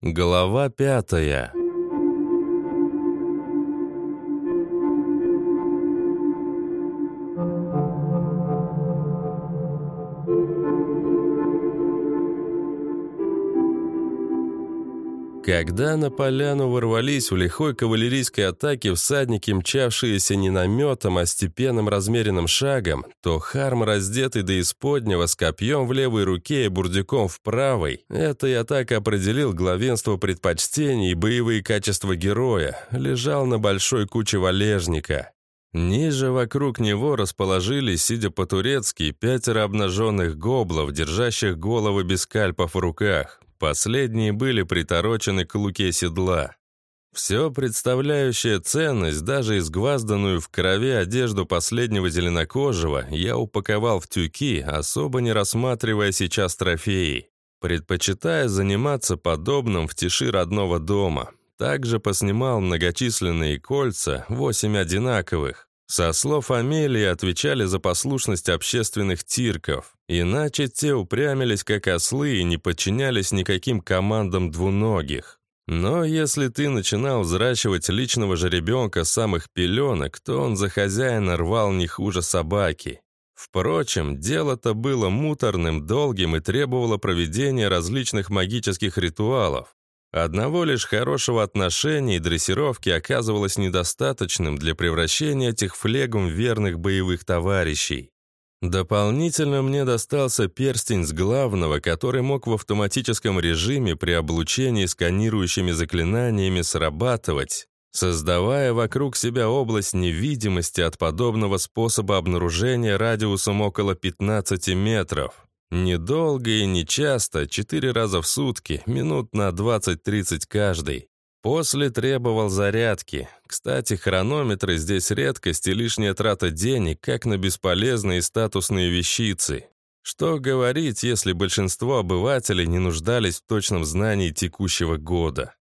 Глава пятая Когда на поляну ворвались в лихой кавалерийской атаке всадники, мчавшиеся не наметом, а степенным размеренным шагом, то Харм, раздетый до исподнего, с копьем в левой руке и бурдюком в правой, этой атака определил главенство предпочтений и боевые качества героя, лежал на большой куче валежника. Ниже вокруг него расположились, сидя по-турецки, пятеро обнаженных гоблов, держащих головы без скальпов в руках. Последние были приторочены к луке седла. Все представляющее ценность, даже изгвазданную в крови одежду последнего зеленокожего, я упаковал в тюки, особо не рассматривая сейчас трофеи, предпочитая заниматься подобным в тиши родного дома. Также поснимал многочисленные кольца, восемь одинаковых. Со слов Амелии отвечали за послушность общественных тирков. Иначе те упрямились как ослы и не подчинялись никаким командам двуногих. Но если ты начинал взращивать личного же ребенка с самых пеленок, то он за хозяина рвал не хуже собаки. Впрочем, дело-то было муторным, долгим и требовало проведения различных магических ритуалов. Одного лишь хорошего отношения и дрессировки оказывалось недостаточным для превращения этих флегум в верных боевых товарищей. Дополнительно мне достался перстень с главного, который мог в автоматическом режиме при облучении сканирующими заклинаниями срабатывать, создавая вокруг себя область невидимости от подобного способа обнаружения радиусом около 15 метров. Недолго и нечасто, четыре раза в сутки, минут на 20-30 каждый. После требовал зарядки. Кстати, хронометры здесь редкость и лишняя трата денег, как на бесполезные статусные вещицы. Что говорить, если большинство обывателей не нуждались в точном знании текущего года.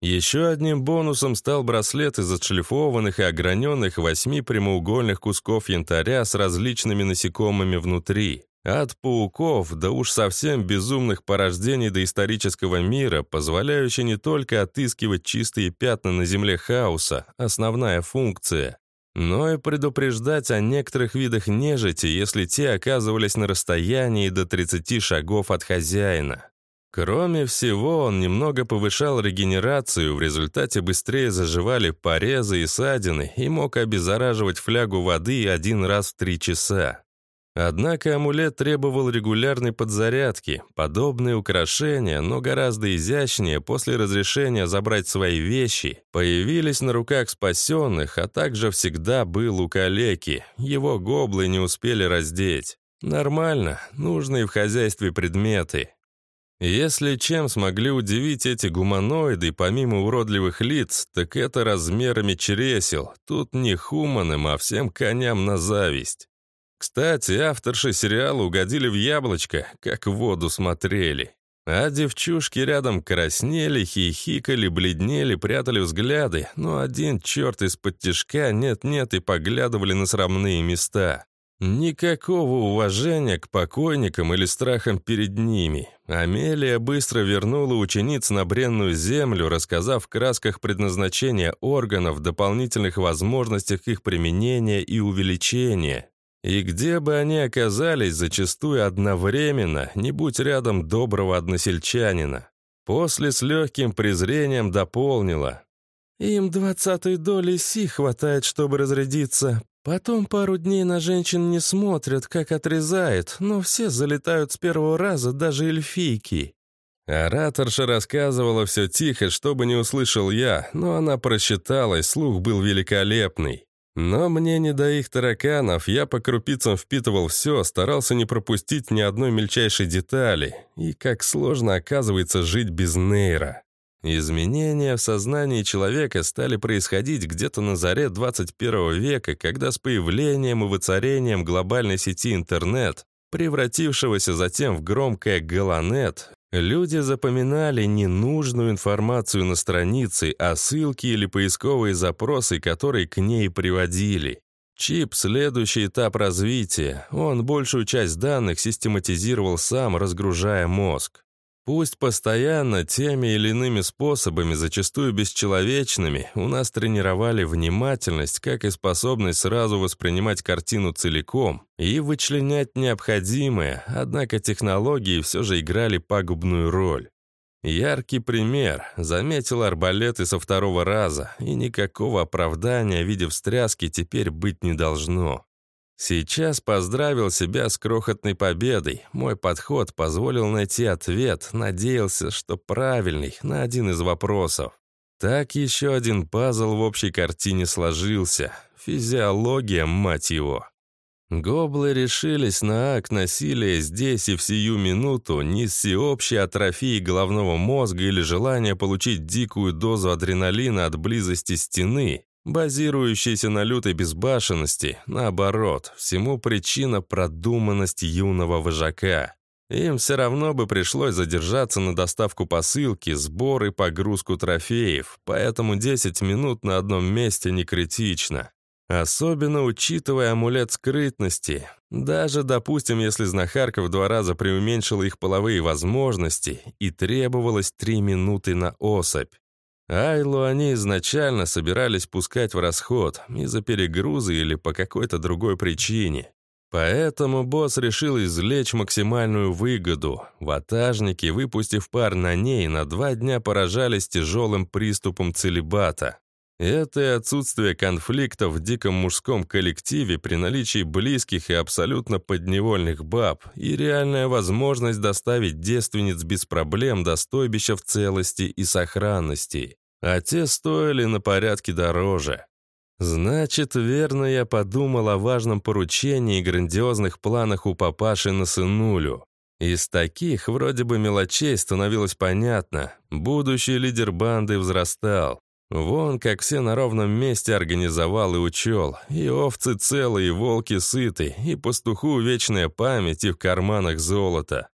Еще одним бонусом стал браслет из отшлифованных и ограненных восьми прямоугольных кусков янтаря с различными насекомыми внутри. От пауков до уж совсем безумных порождений доисторического мира, позволяющий не только отыскивать чистые пятна на земле хаоса, основная функция, но и предупреждать о некоторых видах нежити, если те оказывались на расстоянии до 30 шагов от хозяина. Кроме всего, он немного повышал регенерацию, в результате быстрее заживали порезы и ссадины и мог обеззараживать флягу воды один раз в три часа. Однако амулет требовал регулярной подзарядки. Подобные украшения, но гораздо изящнее, после разрешения забрать свои вещи, появились на руках спасенных, а также всегда был у калеки. Его гоблы не успели раздеть. Нормально, нужные в хозяйстве предметы. Если чем смогли удивить эти гуманоиды, помимо уродливых лиц, так это размерами чересел. Тут не хуманам, а всем коням на зависть. Кстати, авторши сериала угодили в яблочко, как в воду смотрели. А девчушки рядом краснели, хихикали, бледнели, прятали взгляды, но один черт из-под тишка нет-нет и поглядывали на срамные места. Никакого уважения к покойникам или страхам перед ними. Амелия быстро вернула учениц на бренную землю, рассказав в красках предназначения органов, дополнительных возможностях их применения и увеличения. И где бы они оказались, зачастую одновременно, не будь рядом доброго односельчанина. После с легким презрением дополнила. «Им двадцатой доли си хватает, чтобы разрядиться. Потом пару дней на женщин не смотрят, как отрезает, но все залетают с первого раза, даже эльфийки». Ораторша рассказывала все тихо, чтобы не услышал я, но она просчиталась, слух был великолепный. Но мне не до их тараканов, я по крупицам впитывал все, старался не пропустить ни одной мельчайшей детали. И как сложно оказывается жить без нейра. Изменения в сознании человека стали происходить где-то на заре 21 века, когда с появлением и воцарением глобальной сети интернет, превратившегося затем в громкое «Галанет», Люди запоминали ненужную информацию на странице, а ссылки или поисковые запросы, которые к ней приводили. Чип – следующий этап развития. Он большую часть данных систематизировал сам, разгружая мозг. Пусть постоянно теми или иными способами, зачастую бесчеловечными, у нас тренировали внимательность, как и способность сразу воспринимать картину целиком и вычленять необходимое, однако технологии все же играли пагубную роль. Яркий пример. Заметил арбалеты со второго раза, и никакого оправдания в виде встряски теперь быть не должно. Сейчас поздравил себя с крохотной победой. Мой подход позволил найти ответ, надеялся, что правильный, на один из вопросов. Так еще один пазл в общей картине сложился. Физиология, мать его. Гоблы решились на акт насилия здесь и в сию минуту не с всеобщей атрофией головного мозга или желания получить дикую дозу адреналина от близости стены, базирующейся на лютой безбашенности, наоборот, всему причина продуманность юного вожака. Им все равно бы пришлось задержаться на доставку посылки, сбор и погрузку трофеев, поэтому 10 минут на одном месте не критично. Особенно учитывая амулет скрытности. Даже, допустим, если знахарка в два раза преуменьшила их половые возможности и требовалось три минуты на особь. Айлу они изначально собирались пускать в расход из-за перегруза или по какой-то другой причине. Поэтому босс решил извлечь максимальную выгоду. Ватажники, выпустив пар на ней, на два дня поражались тяжелым приступом целебата. Это и отсутствие конфликтов в диком мужском коллективе при наличии близких и абсолютно подневольных баб и реальная возможность доставить девственниц без проблем до стойбища в целости и сохранности. А те стоили на порядке дороже. Значит, верно я подумал о важном поручении и грандиозных планах у папаши на сынулю. Из таких, вроде бы мелочей, становилось понятно. Будущий лидер банды взрастал. Вон, как все на ровном месте организовал и учел. И овцы целые, и волки сыты, и пастуху вечная память, и в карманах золото.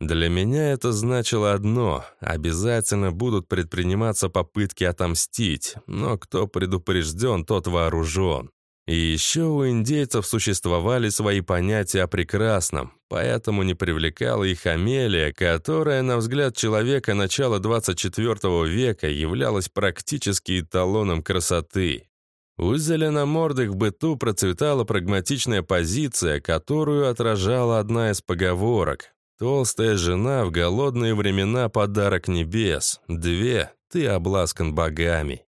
Для меня это значило одно – обязательно будут предприниматься попытки отомстить, но кто предупрежден, тот вооружен. И еще у индейцев существовали свои понятия о прекрасном, поэтому не привлекала их Амелия, которая, на взгляд человека начала 24 века, являлась практически эталоном красоты. У зеленомордых в быту процветала прагматичная позиция, которую отражала одна из поговорок. «Толстая жена в голодные времена подарок небес. Две, ты обласкан богами».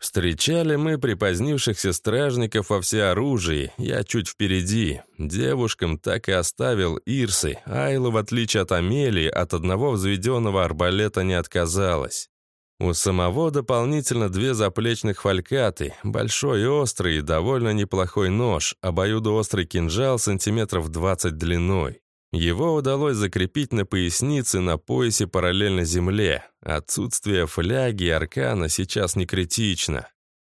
Встречали мы припозднившихся стражников во всеоружии, я чуть впереди. Девушкам так и оставил Ирсы, Айла, в отличие от Амелии, от одного взведенного арбалета не отказалась. У самого дополнительно две заплечных фалькаты, большой острый и довольно неплохой нож, обоюдоострый кинжал сантиметров 20 длиной. Его удалось закрепить на пояснице на поясе параллельно земле. Отсутствие фляги и аркана сейчас не критично.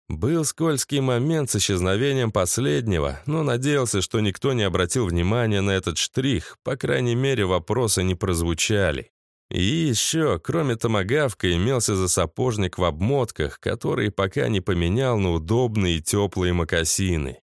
Был скользкий момент с исчезновением последнего, но надеялся, что никто не обратил внимания на этот штрих, по крайней мере, вопросы не прозвучали. И еще, кроме томагавка, имелся засапожник в обмотках, который пока не поменял на удобные и теплые мокасины.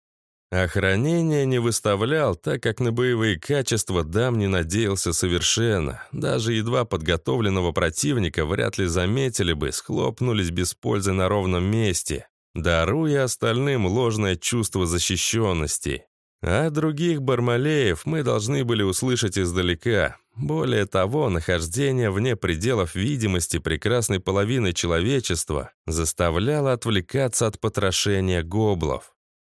Охранение не выставлял, так как на боевые качества дам не надеялся совершенно. Даже едва подготовленного противника вряд ли заметили бы, схлопнулись без пользы на ровном месте, даруя остальным ложное чувство защищенности. А других бармалеев мы должны были услышать издалека. Более того, нахождение вне пределов видимости прекрасной половины человечества заставляло отвлекаться от потрошения гоблов.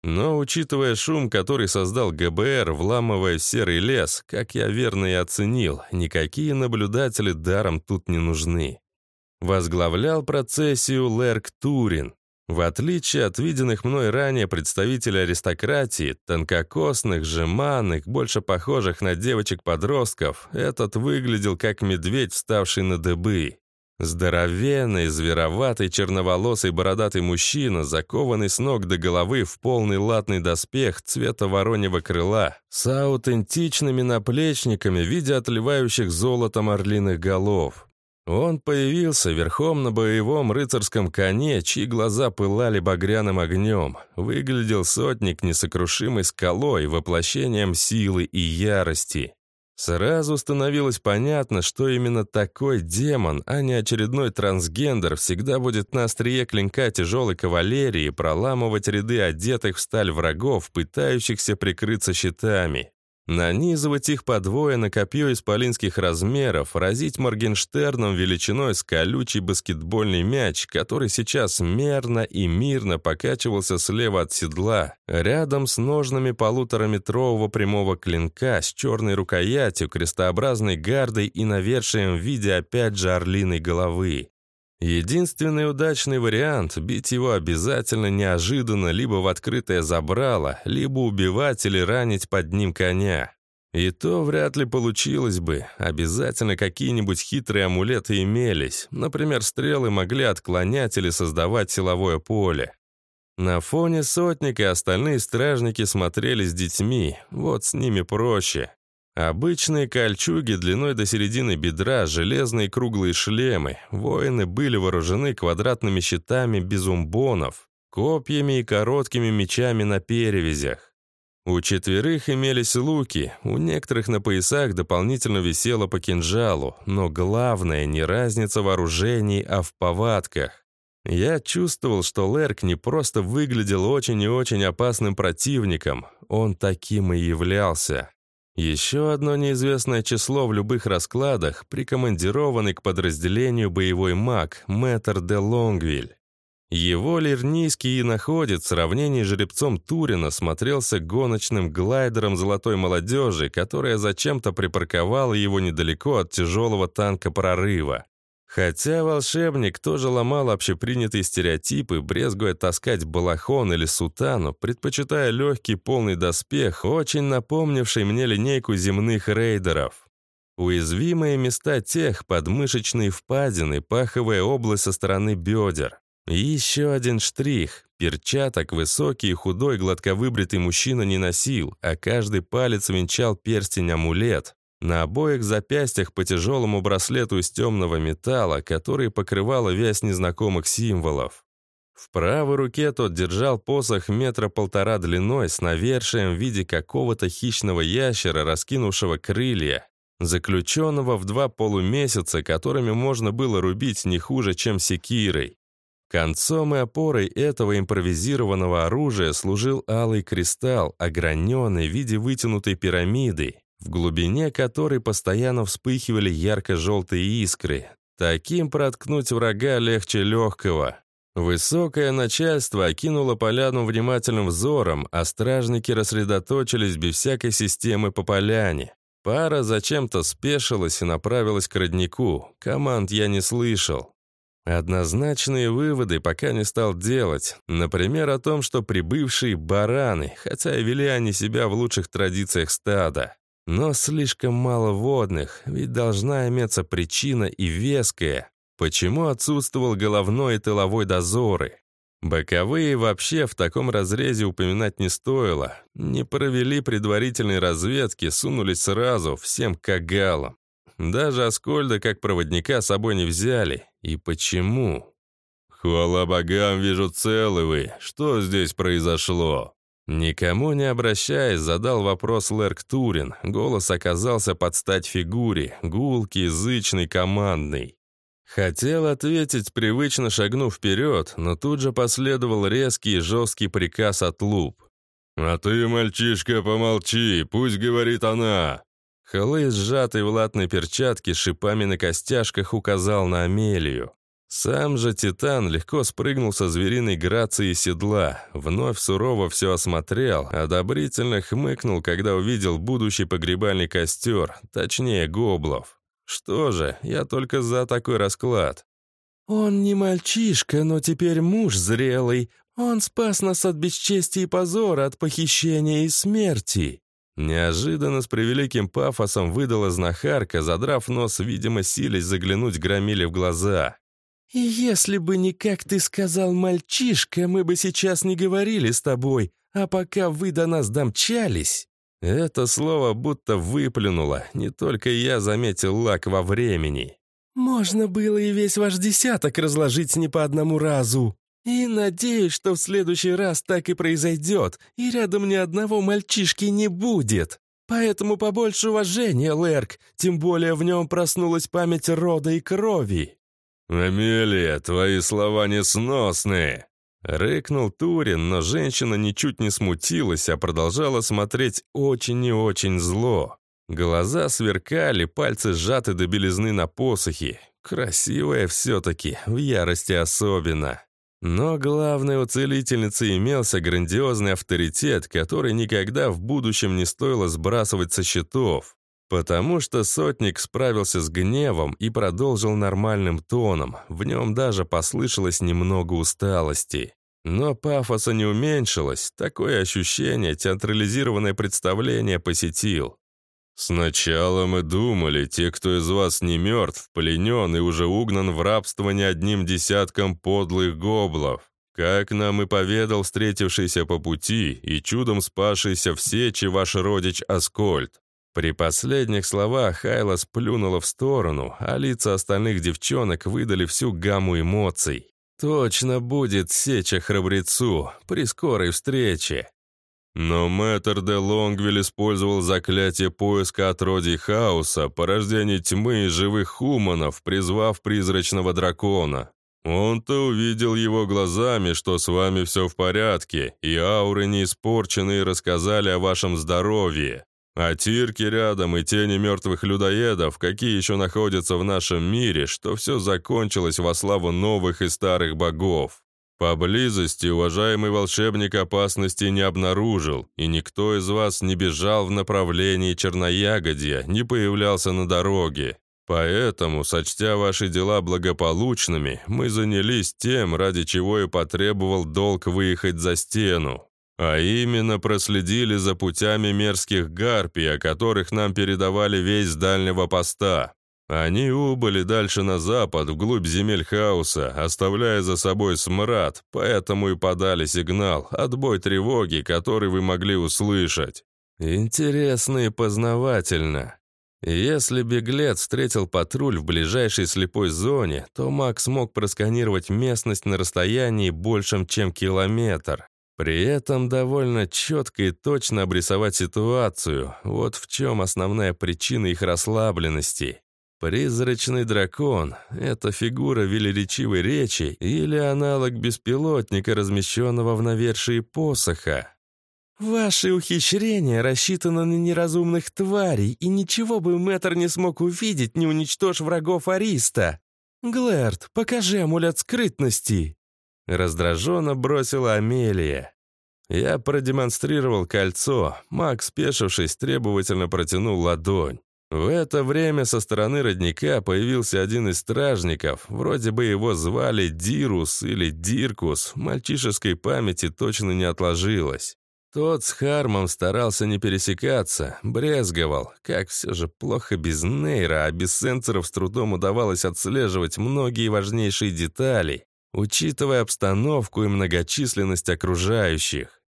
Но, учитывая шум, который создал ГБР, вламывая серый лес, как я верно и оценил, никакие наблюдатели даром тут не нужны. Возглавлял процессию Лерк Турин. В отличие от виденных мной ранее представителей аристократии, тонкокосных, жеманных, больше похожих на девочек-подростков, этот выглядел как медведь, вставший на дыбы. Здоровенный, звероватый, черноволосый, бородатый мужчина, закованный с ног до головы в полный латный доспех цвета вороньего крыла, с аутентичными наплечниками в виде отливающих золотом орлиных голов. Он появился верхом на боевом рыцарском коне, чьи глаза пылали багряным огнем. Выглядел сотник несокрушимой скалой, воплощением силы и ярости. Сразу становилось понятно, что именно такой демон, а не очередной трансгендер, всегда будет на острие клинка тяжелой кавалерии проламывать ряды одетых в сталь врагов, пытающихся прикрыться щитами. Нанизывать их по двое на копье исполинских размеров, разить Моргенштерном величиной с колючий баскетбольный мяч, который сейчас мерно и мирно покачивался слева от седла, рядом с ножнами полутораметрового прямого клинка с черной рукоятью, крестообразной гардой и навершием в виде опять же орлиной головы. Единственный удачный вариант — бить его обязательно неожиданно либо в открытое забрало, либо убивать или ранить под ним коня. И то вряд ли получилось бы. Обязательно какие-нибудь хитрые амулеты имелись. Например, стрелы могли отклонять или создавать силовое поле. На фоне сотника остальные стражники смотрели с детьми. Вот с ними проще. Обычные кольчуги длиной до середины бедра, железные круглые шлемы. Воины были вооружены квадратными щитами без умбонов, копьями и короткими мечами на перевязях. У четверых имелись луки, у некоторых на поясах дополнительно висело по кинжалу, но главное не разница вооружений, а в повадках. Я чувствовал, что Лерк не просто выглядел очень и очень опасным противником, он таким и являлся. Еще одно неизвестное число в любых раскладах, прикомандированный к подразделению боевой маг Мэтр де Лонгвиль. Его лирнийский иноходец в сравнении с жеребцом Турина смотрелся гоночным глайдером золотой молодежи, которая зачем-то припарковала его недалеко от тяжелого танка прорыва. Хотя волшебник тоже ломал общепринятые стереотипы, брезгуя таскать балахон или сутану, предпочитая легкий полный доспех, очень напомнивший мне линейку земных рейдеров. Уязвимые места тех, подмышечные впадины, паховая область со стороны бедер. И еще один штрих. Перчаток высокий и худой гладковыбритый мужчина не носил, а каждый палец венчал перстень-амулет, на обоих запястьях по тяжелому браслету из темного металла, который покрывала вязь незнакомых символов. В правой руке тот держал посох метра полтора длиной с навершием в виде какого-то хищного ящера, раскинувшего крылья, заключенного в два полумесяца, которыми можно было рубить не хуже, чем секирой. Концом и опорой этого импровизированного оружия служил алый кристалл, ограненный в виде вытянутой пирамиды, в глубине которой постоянно вспыхивали ярко-желтые искры. Таким проткнуть врага легче легкого. Высокое начальство окинуло поляну внимательным взором, а стражники рассредоточились без всякой системы по поляне. Пара зачем-то спешилась и направилась к роднику. Команд я не слышал. Однозначные выводы пока не стал делать. Например, о том, что прибывшие бараны, хотя и вели они себя в лучших традициях стада. Но слишком мало водных, ведь должна иметься причина и веская, почему отсутствовал головной и тыловой дозоры. Боковые вообще в таком разрезе упоминать не стоило. Не провели предварительной разведки, сунулись сразу, всем кагалам. Даже Аскольда как проводника с собой не взяли. И почему? «Хвала богам, вижу целы вы. Что здесь произошло?» Никому не обращаясь, задал вопрос Лерк Турин. Голос оказался под стать фигуре, гулкий, язычный, командный. Хотел ответить, привычно шагнув вперед, но тут же последовал резкий и жесткий приказ от Луп. «А ты, мальчишка, помолчи, пусть говорит она!» Халый, сжатый в латной перчатке, шипами на костяшках указал на Амелию. Сам же Титан легко спрыгнул со звериной грацией седла, вновь сурово все осмотрел, одобрительно хмыкнул, когда увидел будущий погребальный костер, точнее, гоблов. Что же, я только за такой расклад. «Он не мальчишка, но теперь муж зрелый. Он спас нас от бесчестия и позора, от похищения и смерти». Неожиданно с превеликим пафосом выдала знахарка, задрав нос, видимо, силясь заглянуть громили в глаза. Если бы не как ты сказал, мальчишка, мы бы сейчас не говорили с тобой, а пока вы до нас домчались...» Это слово будто выплюнуло, не только я заметил лак во времени. «Можно было и весь ваш десяток разложить не по одному разу. И надеюсь, что в следующий раз так и произойдет, и рядом ни одного мальчишки не будет». Поэтому побольше уважения, Лерк, тем более в нем проснулась память рода и крови». «Амелия, твои слова несносные!» Рыкнул Турин, но женщина ничуть не смутилась, а продолжала смотреть очень и очень зло. Глаза сверкали, пальцы сжаты до белизны на посохе. Красивая все-таки, в ярости особенно. Но главной у целительницы имелся грандиозный авторитет, который никогда в будущем не стоило сбрасывать со счетов. Потому что сотник справился с гневом и продолжил нормальным тоном, в нем даже послышалось немного усталости. Но пафоса не уменьшилось, такое ощущение театрализированное представление посетил. «Сначала мы думали, те, кто из вас не мертв, пленен и уже угнан в рабство не одним десятком подлых гоблов. Как нам и поведал встретившийся по пути и чудом спасшийся в сечи ваш родич Аскольд. При последних словах Хайла сплюнула в сторону, а лица остальных девчонок выдали всю гамму эмоций. «Точно будет сеча храбрецу при скорой встрече!» Но мэтр де Лонгвилл использовал заклятие поиска отродий хаоса, порождение тьмы и живых хуманов, призвав призрачного дракона. Он-то увидел его глазами, что с вами все в порядке, и ауры не испорчены и рассказали о вашем здоровье. А тирки рядом и тени мертвых людоедов, какие еще находятся в нашем мире, что все закончилось во славу новых и старых богов. Поблизости уважаемый волшебник опасности не обнаружил, и никто из вас не бежал в направлении Черноягодья, не появлялся на дороге. Поэтому, сочтя ваши дела благополучными, мы занялись тем, ради чего и потребовал долг выехать за стену. А именно проследили за путями мерзких гарпий, о которых нам передавали весь дальнего поста. Они убыли дальше на запад, вглубь земель хаоса, оставляя за собой смрад, поэтому и подали сигнал, отбой тревоги, который вы могли услышать. Интересно и познавательно. Если беглец встретил патруль в ближайшей слепой зоне, то Макс мог просканировать местность на расстоянии большем, чем километр. При этом довольно четко и точно обрисовать ситуацию. Вот в чем основная причина их расслабленности. Призрачный дракон — это фигура велеречивой речи или аналог беспилотника, размещенного в навершии посоха. «Ваши ухищрения рассчитаны на неразумных тварей, и ничего бы мэтр не смог увидеть, не уничтожив врагов Ариста. Глэрд, покажи амулет скрытности!» Раздраженно бросила Амелия. Я продемонстрировал кольцо. Макс, спешившись, требовательно протянул ладонь. В это время со стороны родника появился один из стражников, вроде бы его звали Дирус или Диркус, мальчишеской памяти точно не отложилось. Тот с Хармом старался не пересекаться, брезговал, как все же плохо без нейра, а без сенсоров с трудом удавалось отслеживать многие важнейшие детали, учитывая обстановку и многочисленность окружающих.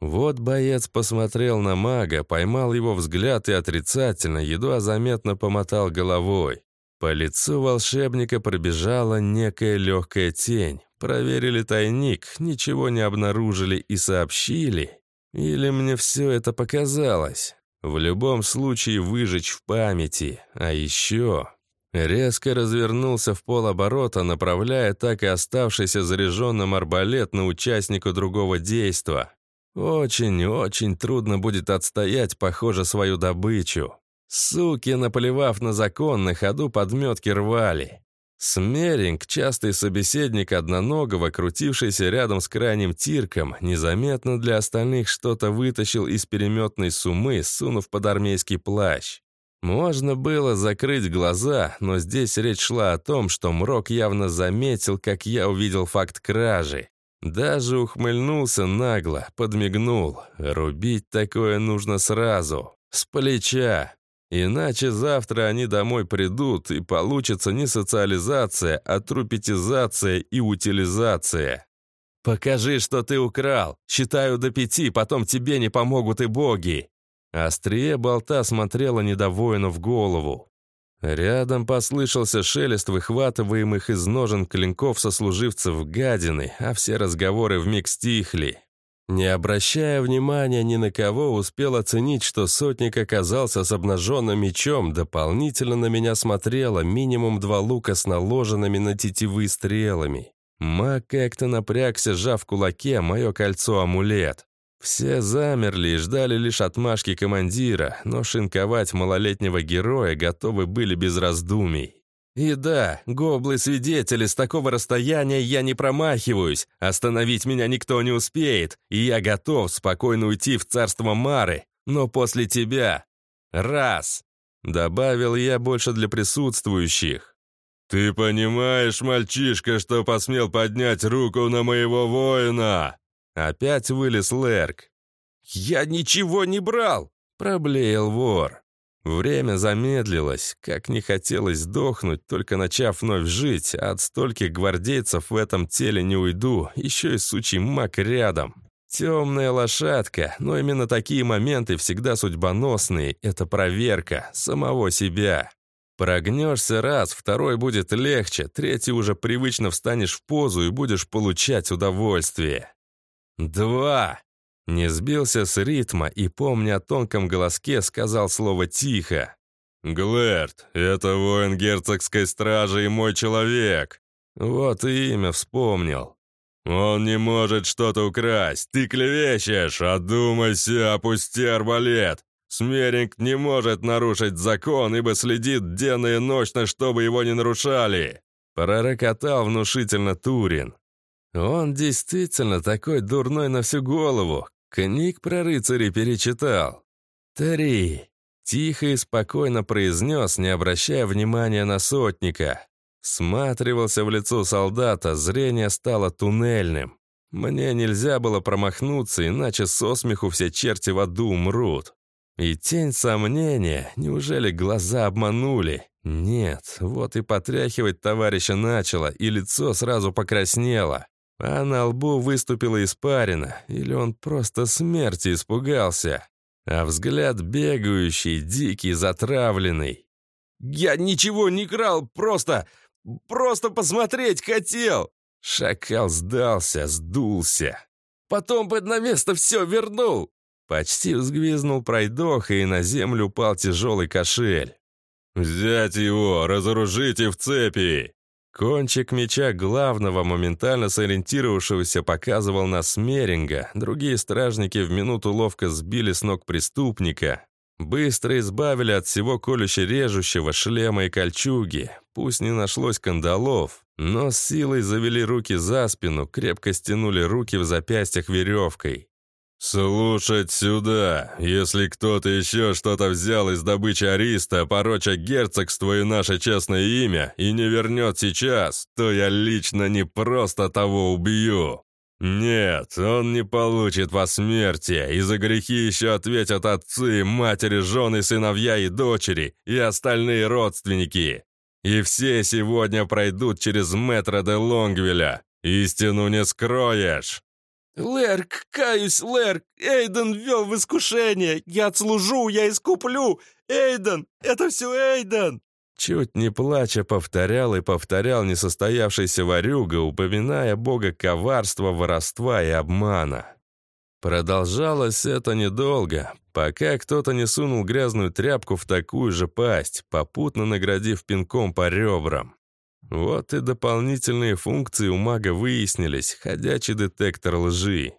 Вот боец посмотрел на мага, поймал его взгляд и отрицательно, едва заметно помотал головой. По лицу волшебника пробежала некая легкая тень. Проверили тайник, ничего не обнаружили и сообщили. Или мне все это показалось? В любом случае выжечь в памяти. А еще... Резко развернулся в полоборота, направляя так и оставшийся заряженным арбалет на участника другого действа. Очень-очень трудно будет отстоять, похоже, свою добычу. Суки, наплевав на закон, на ходу подметки рвали. Смеринг, частый собеседник одноногого, крутившийся рядом с крайним тирком, незаметно для остальных что-то вытащил из переметной сумы, сунув под армейский плащ. Можно было закрыть глаза, но здесь речь шла о том, что Мрок явно заметил, как я увидел факт кражи. Даже ухмыльнулся нагло, подмигнул. Рубить такое нужно сразу, с плеча. Иначе завтра они домой придут, и получится не социализация, а трупетизация и утилизация. «Покажи, что ты украл. Считаю до пяти, потом тебе не помогут и боги». Острие болта смотрела недовоину в голову. Рядом послышался шелест выхватываемых из ножен клинков сослуживцев гадины, а все разговоры вмиг стихли. Не обращая внимания ни на кого, успел оценить, что сотник оказался с обнаженным мечом, дополнительно на меня смотрело минимум два лука с наложенными на тетивы стрелами. Маг как-то напрягся, сжав кулаке мое кольцо-амулет. Все замерли и ждали лишь отмашки командира, но шинковать малолетнего героя готовы были без раздумий. И да, гоблы-свидетели, с такого расстояния я не промахиваюсь, остановить меня никто не успеет, и я готов спокойно уйти в царство Мары, но после тебя. Раз. Добавил я больше для присутствующих. «Ты понимаешь, мальчишка, что посмел поднять руку на моего воина?» Опять вылез Лерк. «Я ничего не брал!» — проблеял вор. Время замедлилось, как не хотелось сдохнуть, только начав вновь жить, а от стольких гвардейцев в этом теле не уйду, еще и сучий маг рядом. Темная лошадка, но именно такие моменты всегда судьбоносные, это проверка самого себя. Прогнешься раз, второй будет легче, третий уже привычно встанешь в позу и будешь получать удовольствие. Два. Не сбился с ритма и, помня о тонком голоске, сказал слово «тихо». «Глэрт, это воин герцогской стражи и мой человек». Вот и имя вспомнил. «Он не может что-то украсть. Ты клевещешь. Одумайся, опусти арбалет. Смеринг не может нарушить закон, ибо следит денно и ночно, чтобы его не нарушали». Пророкотал внушительно Турин. Он действительно такой дурной на всю голову. Книг про рыцарей перечитал. «Три!» — тихо и спокойно произнес, не обращая внимания на сотника. Сматривался в лицо солдата, зрение стало туннельным. Мне нельзя было промахнуться, иначе со смеху все черти в аду умрут. И тень сомнения, неужели глаза обманули? Нет, вот и потряхивать товарища начало, и лицо сразу покраснело. А на лбу выступила испарина, или он просто смерти испугался. А взгляд бегающий, дикий, затравленный. «Я ничего не крал, просто... просто посмотреть хотел!» Шакал сдался, сдулся. «Потом бы на место все вернул!» Почти взгвизнул пройдоха, и на землю упал тяжелый кошель. «Взять его, разоружите в цепи!» Кончик меча главного, моментально сориентировавшегося, показывал на Смеринга. Другие стражники в минуту ловко сбили с ног преступника. Быстро избавили от всего колюще-режущего шлема и кольчуги. Пусть не нашлось кандалов, но с силой завели руки за спину, крепко стянули руки в запястьях веревкой. «Слушать сюда! Если кто-то еще что-то взял из добычи Ариста, пороча герцогство и наше честное имя, и не вернет сейчас, то я лично не просто того убью!» «Нет, он не получит посмертия, и за грехи еще ответят отцы, матери, жены, сыновья и дочери, и остальные родственники. И все сегодня пройдут через метро де Лонгвилля. Истину не скроешь!» «Лерк, каюсь, Лерк! Эйден ввел в искушение! Я отслужу, я искуплю! Эйден! Это все Эйден!» Чуть не плача повторял и повторял несостоявшийся ворюга, упоминая бога коварства, воровства и обмана. Продолжалось это недолго, пока кто-то не сунул грязную тряпку в такую же пасть, попутно наградив пинком по ребрам. Вот и дополнительные функции у мага выяснились, ходячий детектор лжи.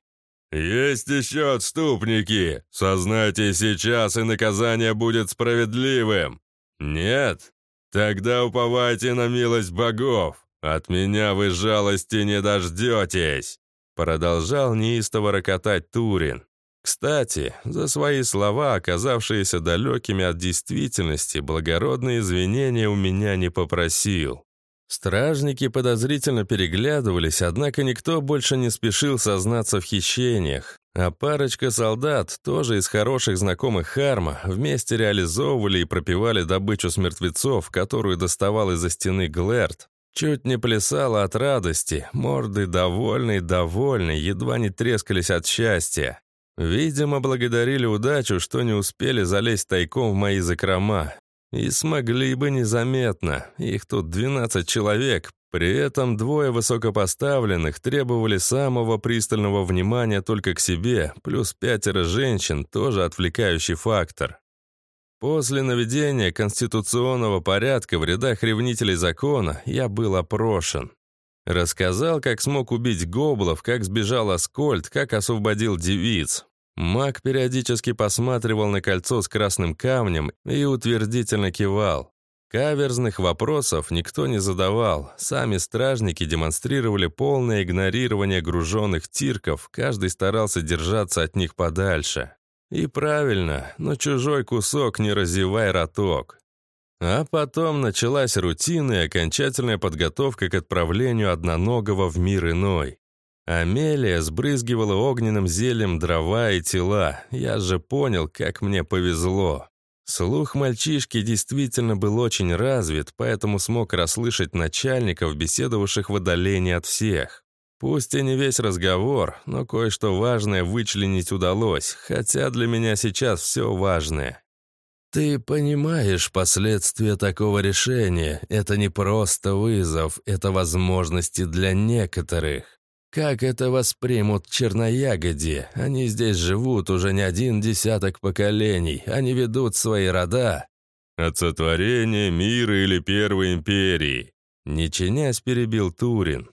«Есть еще отступники! Сознайте сейчас, и наказание будет справедливым! Нет? Тогда уповайте на милость богов! От меня вы жалости не дождетесь!» Продолжал неистово рокотать Турин. Кстати, за свои слова, оказавшиеся далекими от действительности, благородные извинения у меня не попросил. Стражники подозрительно переглядывались, однако никто больше не спешил сознаться в хищениях. А парочка солдат, тоже из хороших знакомых Харма, вместе реализовывали и пропивали добычу с мертвецов, которую доставал из-за стены Глэрт. Чуть не плясала от радости, морды довольные-довольные, едва не трескались от счастья. Видимо, благодарили удачу, что не успели залезть тайком в мои закрома. И смогли бы незаметно. Их тут 12 человек. При этом двое высокопоставленных требовали самого пристального внимания только к себе, плюс пятеро женщин, тоже отвлекающий фактор. После наведения конституционного порядка в рядах ревнителей закона я был опрошен. Рассказал, как смог убить гоблов, как сбежал Аскольд, как освободил девиц. Маг периодически посматривал на кольцо с красным камнем и утвердительно кивал. Каверзных вопросов никто не задавал. Сами стражники демонстрировали полное игнорирование груженных тирков, каждый старался держаться от них подальше. И правильно, но чужой кусок не разевай роток. А потом началась рутина и окончательная подготовка к отправлению одноногого в мир иной. Амелия сбрызгивала огненным зельем дрова и тела. Я же понял, как мне повезло. Слух мальчишки действительно был очень развит, поэтому смог расслышать начальников, беседовавших в отдалении от всех. Пусть и не весь разговор, но кое-что важное вычленить удалось, хотя для меня сейчас все важное. «Ты понимаешь последствия такого решения. Это не просто вызов, это возможности для некоторых. Как это воспримут черноягоди? Они здесь живут уже не один десяток поколений, они ведут свои рода. От сотворения мира или Первой империи. Не чинясь, перебил Турин.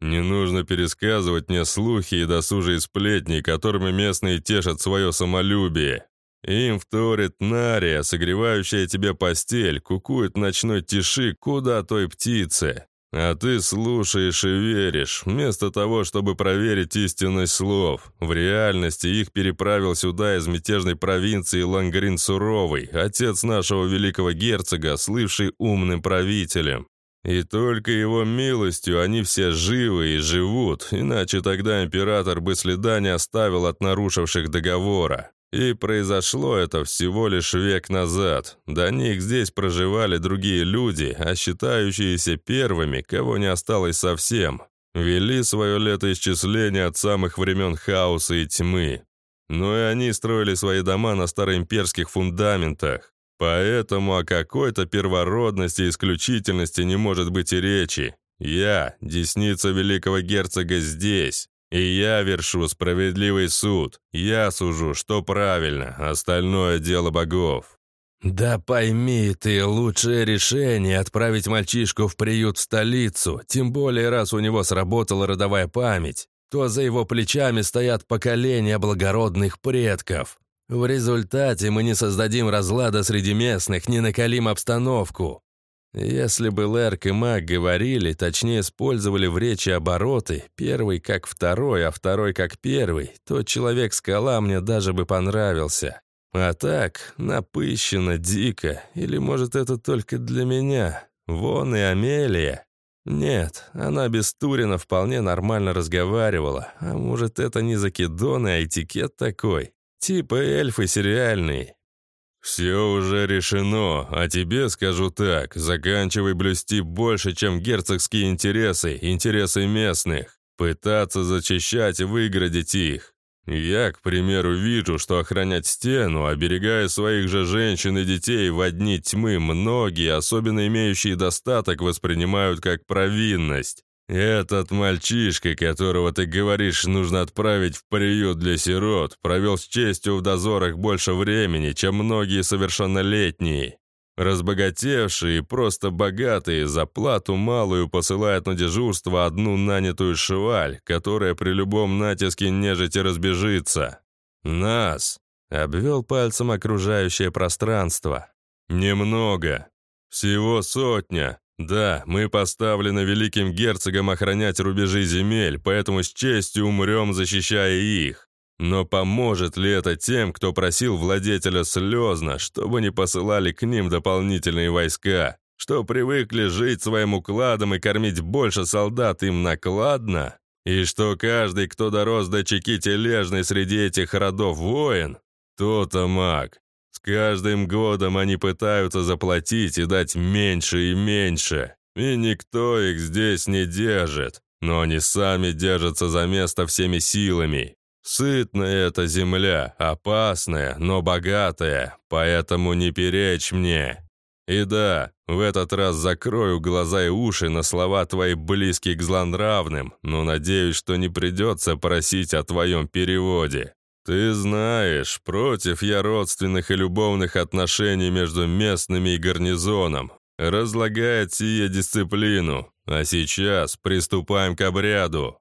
Не нужно пересказывать мне слухи и досужие сплетни, которыми местные тешат свое самолюбие. Им вторит нария, согревающая тебе постель, кукует в ночной тиши куда той птицы. А ты слушаешь и веришь, вместо того, чтобы проверить истинность слов. В реальности их переправил сюда из мятежной провинции Лангрин Суровый, отец нашего великого герцога, слывший умным правителем. И только его милостью они все живы и живут, иначе тогда император бы следа не оставил от нарушивших договора. И произошло это всего лишь век назад. До них здесь проживали другие люди, а считающиеся первыми, кого не осталось совсем, вели свое летоисчисление от самых времен хаоса и тьмы. Но и они строили свои дома на староимперских фундаментах. Поэтому о какой-то первородности и исключительности не может быть и речи. Я, десница великого герцога, здесь. И я вершу справедливый суд. Я сужу, что правильно, остальное дело богов». «Да пойми ты, лучшее решение — отправить мальчишку в приют в столицу, тем более раз у него сработала родовая память, то за его плечами стоят поколения благородных предков. В результате мы не создадим разлада среди местных, не накалим обстановку. Если бы Лерк и Мак говорили, точнее использовали в речи обороты, первый как второй, а второй как первый, то Человек-скала мне даже бы понравился. А так, напыщенно, дико, или может это только для меня? Вон и Амелия. Нет, она без Турина вполне нормально разговаривала, а может это не закидоны, а этикет такой? Типа эльфы сериальные. «Все уже решено, а тебе скажу так, заканчивай блюсти больше, чем герцогские интересы, интересы местных, пытаться зачищать и выградить их. Я, к примеру, вижу, что охранять стену, оберегая своих же женщин и детей в одни тьмы, многие, особенно имеющие достаток, воспринимают как провинность. «Этот мальчишка, которого ты говоришь, нужно отправить в приют для сирот, провел с честью в дозорах больше времени, чем многие совершеннолетние. Разбогатевшие и просто богатые за плату малую посылают на дежурство одну нанятую шваль, которая при любом натиске нежити разбежится. Нас!» — обвел пальцем окружающее пространство. «Немного. Всего сотня, да, мы поставлены великим герцогом охранять рубежи земель, поэтому с честью умрем, защищая их. Но поможет ли это тем, кто просил владетеля слезно, чтобы не посылали к ним дополнительные войска? Что привыкли жить своим укладом и кормить больше солдат им накладно? И что каждый, кто дорос до чеки тележной среди этих родов воин, то-то маг. С каждым годом они пытаются заплатить и дать меньше и меньше. И никто их здесь не держит. Но они сами держатся за место всеми силами. Сытная эта земля, опасная, но богатая, поэтому не перечь мне. И да, в этот раз закрою глаза и уши на слова твои близкие к злонравным, но надеюсь, что не придется просить о твоем переводе. Ты знаешь, против я родственных и любовных отношений между местными и гарнизоном. Разлагает сие дисциплину. А сейчас приступаем к обряду.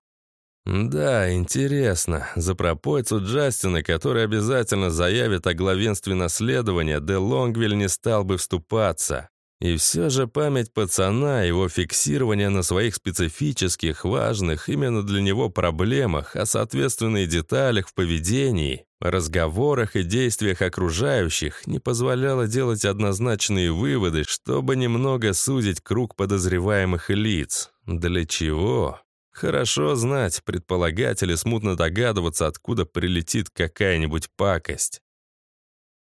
Да, интересно. За пропойцу Джастина, который обязательно заявит о главенстве наследования, Де Лонгвиль не стал бы вступаться. И все же память пацана, его фиксирование на своих специфических, важных именно для него проблемах, а соответственно деталях в поведении, разговорах и действиях окружающих не позволяло делать однозначные выводы, чтобы немного сузить круг подозреваемых лиц. Для чего? Хорошо знать, предполагать или смутно догадываться, откуда прилетит какая-нибудь пакость.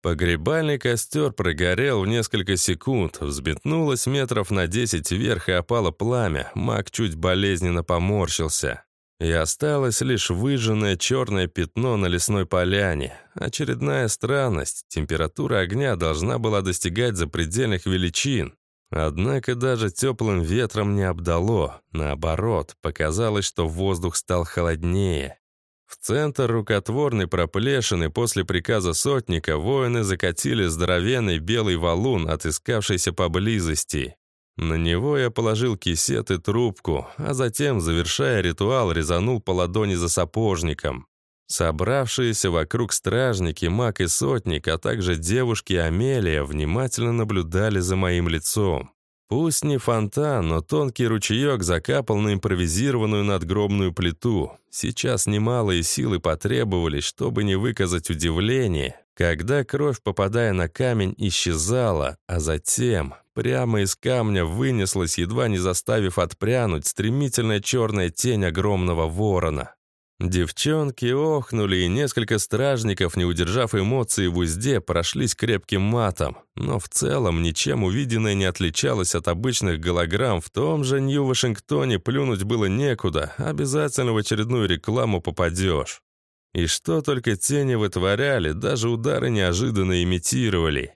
Погребальный костер прогорел в несколько секунд, взметнулось метров на десять вверх и опало пламя, маг чуть болезненно поморщился. И осталось лишь выжженное черное пятно на лесной поляне. Очередная странность. Температура огня должна была достигать запредельных величин. Однако даже теплым ветром не обдало. Наоборот, показалось, что воздух стал холоднее. В центр рукотворной проплешины после приказа сотника воины закатили здоровенный белый валун, отыскавшийся поблизости. На него я положил кисет и трубку, а затем, завершая ритуал, резанул по ладони за сапожником. Собравшиеся вокруг стражники, маг и сотник, а также девушки Амелия внимательно наблюдали за моим лицом. Пусть не фонтан, но тонкий ручеек закапал на импровизированную надгробную плиту. Сейчас немалые силы потребовались, чтобы не выказать удивление, когда кровь, попадая на камень, исчезала, а затем прямо из камня вынеслась, едва не заставив отпрянуть, стремительная черная тень огромного ворона. Девчонки охнули, и несколько стражников, не удержав эмоций в узде, прошлись крепким матом. Но в целом ничем увиденное не отличалось от обычных голограмм. В том же Нью-Вашингтоне плюнуть было некуда, обязательно в очередную рекламу попадешь. И что только тени вытворяли, даже удары неожиданно имитировали.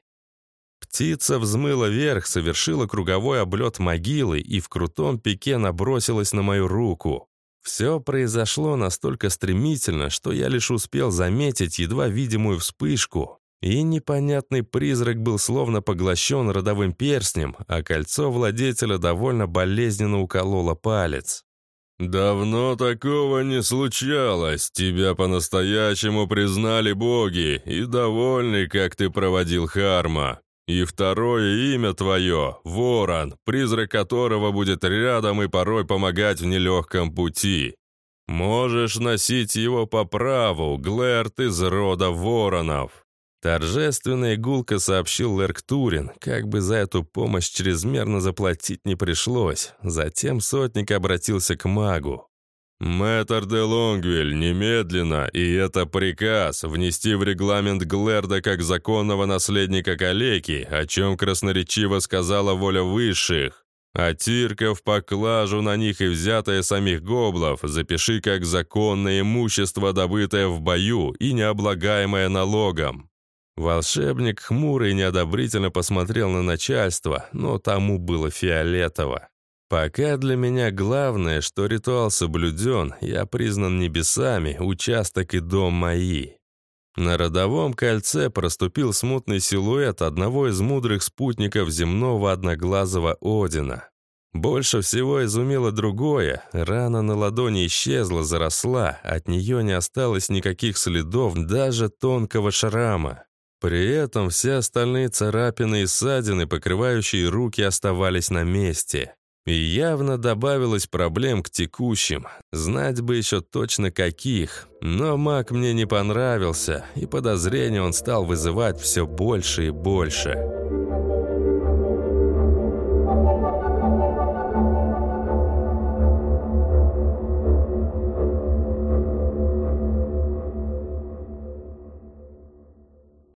Птица взмыла вверх, совершила круговой облет могилы и в крутом пике набросилась на мою руку. Все произошло настолько стремительно, что я лишь успел заметить едва видимую вспышку, и непонятный призрак был словно поглощен родовым перстнем, а кольцо владетеля довольно болезненно укололо палец. «Давно такого не случалось. Тебя по-настоящему признали боги и довольны, как ты проводил Харма. И второе имя твое — Ворон, призрак которого будет рядом и порой помогать в нелегком пути. Можешь носить его по праву, Глэрт из рода Воронов». Торжественно и сообщил Лерк Турин, как бы за эту помощь чрезмерно заплатить не пришлось. Затем сотник обратился к магу. «Мэтр де Лонгвиль, немедленно, и это приказ, внести в регламент Глэрда как законного наследника калеки, о чем красноречиво сказала воля высших. А тирков, поклажу на них и взятое самих гоблов запиши как законное имущество, добытое в бою и необлагаемое налогом». Волшебник хмурый неодобрительно посмотрел на начальство, но тому было фиолетово. Пока для меня главное, что ритуал соблюден, я признан небесами, участок и дом мои. На родовом кольце проступил смутный силуэт одного из мудрых спутников земного одноглазого Одина. Больше всего изумило другое. Рана на ладони исчезла, заросла, от нее не осталось никаких следов, даже тонкого шрама. При этом все остальные царапины и ссадины, покрывающие руки, оставались на месте. И явно добавилось проблем к текущим. Знать бы еще точно каких. Но маг мне не понравился, и подозрения он стал вызывать все больше и больше.